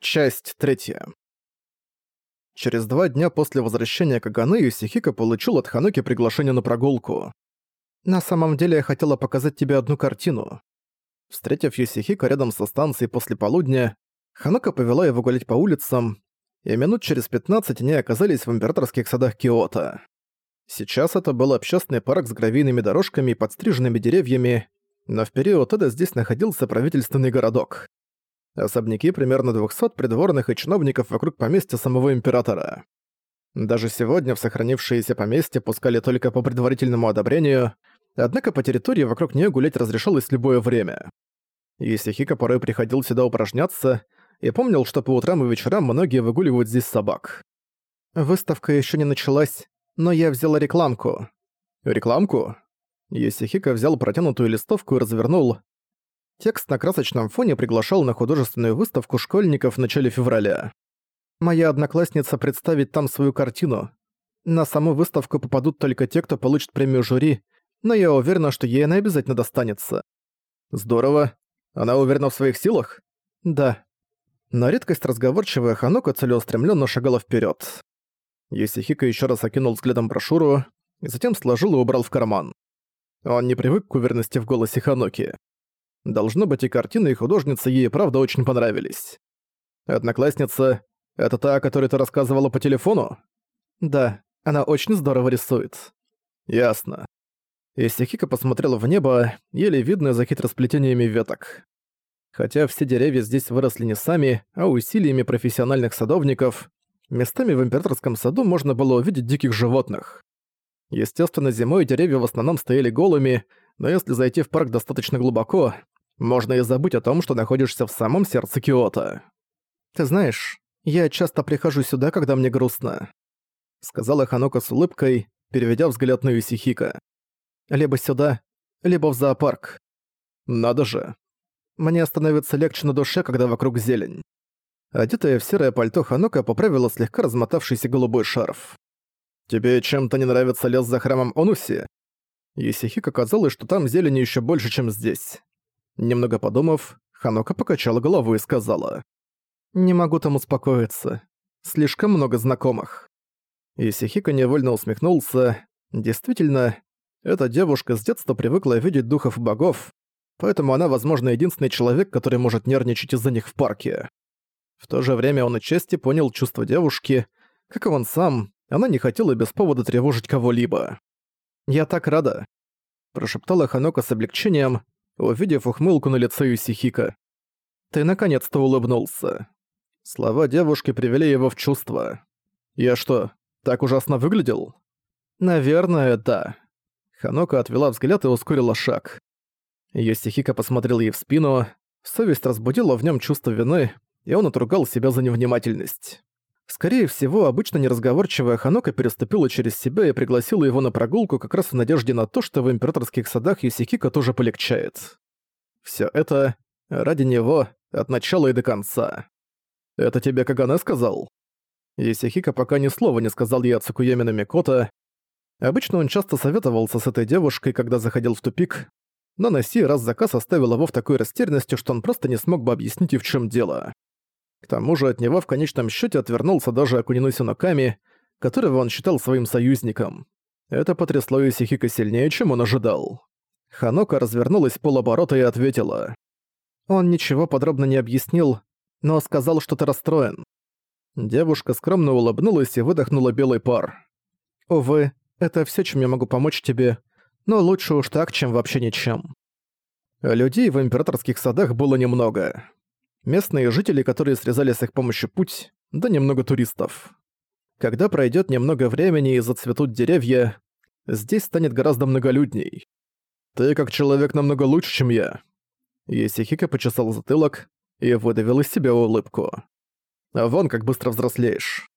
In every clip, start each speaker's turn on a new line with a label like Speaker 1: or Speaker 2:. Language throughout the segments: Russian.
Speaker 1: Часть третья. Через два дня после возвращения Каганы Юсихика получил от Хануки приглашение на прогулку. «На самом деле я хотела показать тебе одну картину». Встретив Юсихика рядом со станцией после полудня, Ханука повела его гулять по улицам, и минут через 15 они оказались в императорских садах Киото. Сейчас это был общественный парк с гравийными дорожками и подстриженными деревьями, но в период Эда здесь находился правительственный городок особняки примерно 200 придворных и чиновников вокруг поместья самого императора. Даже сегодня в сохранившиеся поместья пускали только по предварительному одобрению, однако по территории вокруг нее гулять разрешалось любое время. Исихика порой приходил сюда упражняться и помнил, что по утрам и вечерам многие выгуливают здесь собак. Выставка еще не началась, но я взяла рекламку. Рекламку? Исихика взял протянутую листовку и развернул. Текст на красочном фоне приглашал на художественную выставку школьников в начале февраля. Моя одноклассница представит там свою картину. На саму выставку попадут только те, кто получит премию жюри, но я уверена, что ей она обязательно достанется. Здорово. Она уверена в своих силах? Да. На редкость разговорчивая Ханока целеустремленно шагала вперед. Есихика еще раз окинул взглядом брошюру, затем сложил и убрал в карман. Он не привык к уверенности в голосе Ханоки. Должно быть, и картины, и художница ей правда очень понравились. Одноклассница — это та, о которой ты рассказывала по телефону? Да, она очень здорово рисует. Ясно. Исихика посмотрела в небо, еле видно за хитросплетениями веток. Хотя все деревья здесь выросли не сами, а усилиями профессиональных садовников, местами в императорском саду можно было увидеть диких животных. Естественно, зимой деревья в основном стояли голыми, но если зайти в парк достаточно глубоко, можно и забыть о том, что находишься в самом сердце Киото. «Ты знаешь, я часто прихожу сюда, когда мне грустно», — сказала Ханока с улыбкой, переведя взгляд на Юсихика. «Либо сюда, либо в зоопарк. Надо же. Мне становится легче на душе, когда вокруг зелень». Одетая в серое пальто Ханока поправила слегка размотавшийся голубой шарф. «Тебе чем-то не нравится лес за храмом Онуси?» Юсихика казалось, что там зелени еще больше, чем здесь. Немного подумав, Ханока покачала головой и сказала. «Не могу там успокоиться. Слишком много знакомых». Исихика невольно усмехнулся. Действительно, эта девушка с детства привыкла видеть духов и богов, поэтому она, возможно, единственный человек, который может нервничать из-за них в парке. В то же время он отчасти понял чувства девушки, как и он сам, она не хотела без повода тревожить кого-либо. «Я так рада», – прошептала Ханока с облегчением, увидев ухмылку на лице Юсихика. «Ты наконец-то улыбнулся». Слова девушки привели его в чувство. «Я что, так ужасно выглядел?» «Наверное, да». Ханока отвела взгляд и ускорила шаг. Юсихика посмотрел ей в спину, совесть разбудила в нем чувство вины, и он отругал себя за невнимательность. Скорее всего, обычно неразговорчивая Ханока переступила через себя и пригласила его на прогулку как раз в надежде на то, что в императорских садах Юсикика тоже полегчает. Всё это ради него от начала и до конца. «Это тебе Кагане сказал?» Юсихика пока ни слова не сказал ей о Цукуяме на Микото. Обычно он часто советовался с этой девушкой, когда заходил в тупик, но на сей раз заказ оставил его в такой растерянности, что он просто не смог бы объяснить и в чем дело. К тому же от него в конечном счете отвернулся даже Акунинуси Ноками, которого он считал своим союзником. Это потрясло Исихика сильнее, чем он ожидал. Ханока развернулась полоборота и ответила. Он ничего подробно не объяснил, но сказал, что ты расстроен. Девушка скромно улыбнулась и выдохнула белый пар. «Увы, это все, чем я могу помочь тебе, но лучше уж так, чем вообще ничем». Людей в императорских садах было немного местные жители, которые срезали с их помощью путь, да немного туристов. Когда пройдет немного времени и зацветут деревья, здесь станет гораздо многолюдней. Ты как человек намного лучше, чем я. Есихика почесал затылок и выдавил из себя улыбку. А вон как быстро взрослеешь.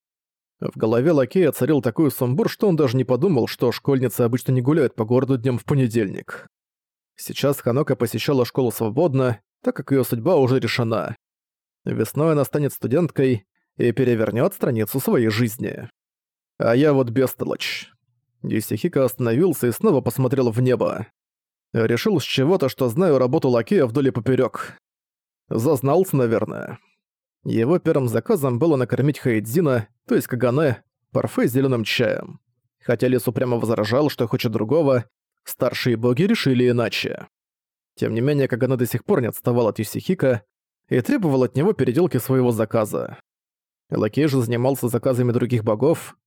Speaker 1: В голове лакея царил такой сумбур, что он даже не подумал, что школьницы обычно не гуляют по городу днем в понедельник. Сейчас Ханока посещала школу свободно, так как ее судьба уже решена. Весной она станет студенткой и перевернет страницу своей жизни. А я вот бестолочь. Юсихика остановился и снова посмотрел в небо. Решил с чего-то, что знаю работу лакея вдоль и поперёк. Зазнался, наверное. Его первым заказом было накормить Хаэдзина, то есть Кагане, парфе с зелёным чаем. Хотя Лис упрямо возражал, что хочет другого, старшие боги решили иначе. Тем не менее, Кагане до сих пор не отставал от Юсихика и требовал от него переделки своего заказа. Лакей же занимался заказами других богов.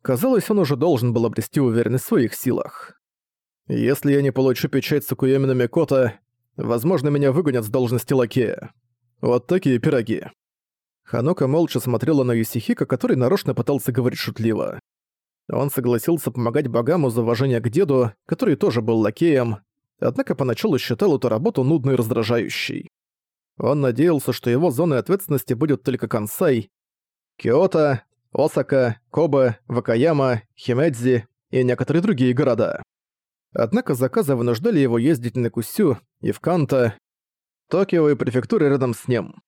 Speaker 1: Казалось, он уже должен был обрести уверенность в своих силах. Если я не получу печать Сукуемина Микота, возможно, меня выгонят с должности лакея. Вот такие пироги. Ханока молча смотрела на Юсихика, который нарочно пытался говорить шутливо. Он согласился помогать богам из уважения к деду, который тоже был лакеем, однако поначалу считал эту работу нудной и раздражающей. Он надеялся, что его зоной ответственности будет только Кансай, Киото, Осака, Кобе, Вакаяма, Химедзи и некоторые другие города. Однако заказы вынуждали его ездить на Кусю и в Канто, Токио и префектуры рядом с ним.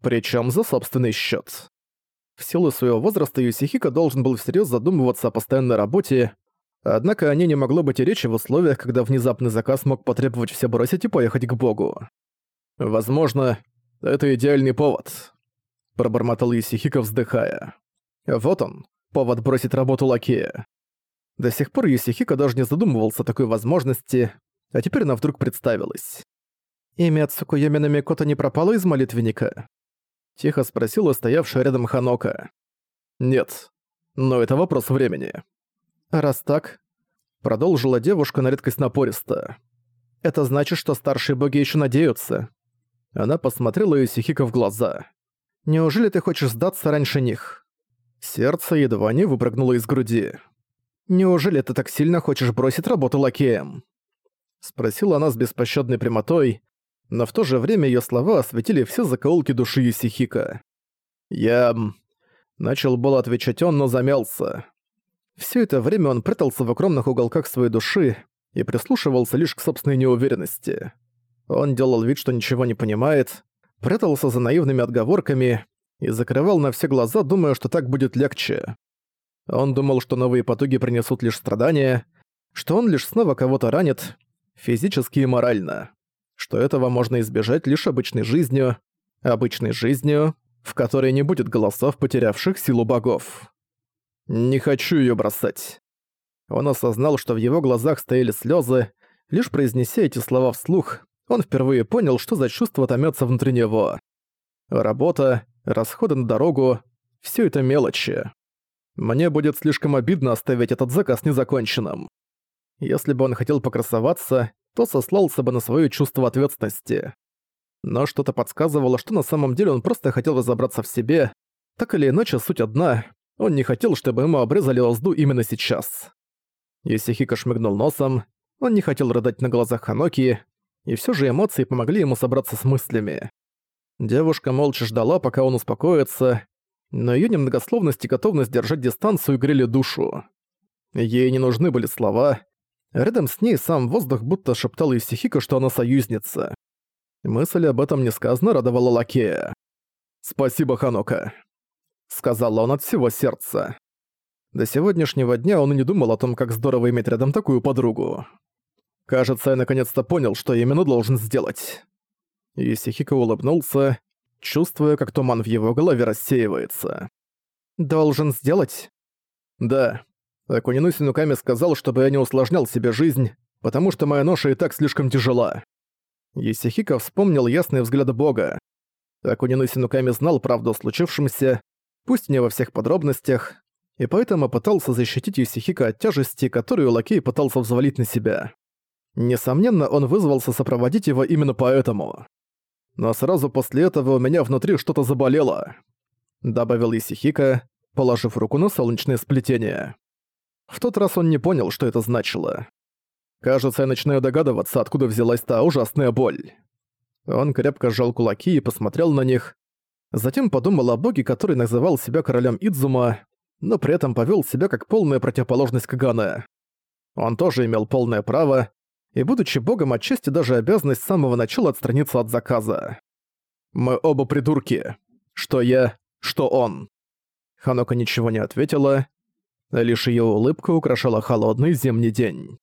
Speaker 1: Причем за собственный счет. В силу своего возраста Юсихика должен был всерьез задумываться о постоянной работе, однако о ней не могло быть и речи в условиях, когда внезапный заказ мог потребовать все бросить и поехать к богу. Возможно, это идеальный повод. Пробормотал Юсихика, вздыхая. Вот он, повод бросить работу лакея. До сих пор Юсихика даже не задумывался о такой возможности, а теперь она вдруг представилась. Имя Цукуемина Микото не пропало из молитвенника? — тихо спросила стоявшая рядом Ханока. «Нет, но это вопрос времени». «Раз так», — продолжила девушка на редкость напористо. «Это значит, что старшие боги еще надеются». Она посмотрела Юсихика в глаза. «Неужели ты хочешь сдаться раньше них?» Сердце едва не выпрыгнуло из груди. «Неужели ты так сильно хочешь бросить работу лакеем?» Спросила она с беспощадной прямотой, но в то же время её слова осветили все закоулки души Юсихика. «Я...» Начал было отвечать он, но замялся. Всё это время он прятался в огромных уголках своей души и прислушивался лишь к собственной неуверенности. Он делал вид, что ничего не понимает, прятался за наивными отговорками и закрывал на все глаза, думая, что так будет легче. Он думал, что новые потуги принесут лишь страдания, что он лишь снова кого-то ранит, физически и морально что этого можно избежать лишь обычной жизнью, обычной жизнью, в которой не будет голосов, потерявших силу богов. Не хочу её бросать. Он осознал, что в его глазах стояли слёзы, лишь произнеся эти слова вслух, он впервые понял, что за чувство томятся внутри него. Работа, расходы на дорогу — всё это мелочи. Мне будет слишком обидно оставить этот заказ незаконченным. Если бы он хотел покрасоваться, то сослался бы на свое чувство ответственности. Но что-то подсказывало, что на самом деле он просто хотел разобраться в себе. Так или иначе, суть одна. Он не хотел, чтобы ему обрезали озду именно сейчас. Исихика шмыгнул носом. Он не хотел рыдать на глазах Ханоки, и все же эмоции помогли ему собраться с мыслями. Девушка молча ждала, пока он успокоится, но ее немногословность и готовность держать дистанцию грели душу. Ей не нужны были слова, Рядом с ней сам воздух будто шептал Исихико, что она союзница. Мысль об этом несказанно радовала Лакея. «Спасибо, Ханока», — сказал он от всего сердца. До сегодняшнего дня он и не думал о том, как здорово иметь рядом такую подругу. Кажется, я наконец-то понял, что именно должен сделать. Исихико улыбнулся, чувствуя, как туман в его голове рассеивается. «Должен сделать?» «Да. Акунину Синуками сказал, чтобы я не усложнял себе жизнь, потому что моя ноша и так слишком тяжела. Исихика вспомнил ясный взгляд бога. Акунину Синуками знал правду о случившемся, пусть не во всех подробностях, и поэтому пытался защитить Исихика от тяжести, которую Лакей пытался взвалить на себя. Несомненно, он вызвался сопроводить его именно поэтому. Но сразу после этого у меня внутри что-то заболело, добавил Исихика, положив руку на солнечное сплетение. В тот раз он не понял, что это значило. Кажется, я начинаю догадываться, откуда взялась та ужасная боль. Он крепко сжал кулаки и посмотрел на них. Затем подумал о боге, который называл себя королем Идзума, но при этом повел себя как полная противоположность Кагане. Он тоже имел полное право, и, будучи богом, отчасти даже обязанность с самого начала отстраниться от заказа. «Мы оба придурки. Что я, что он». Ханока ничего не ответила, Лишь её улыбка украшала холодный зимний день.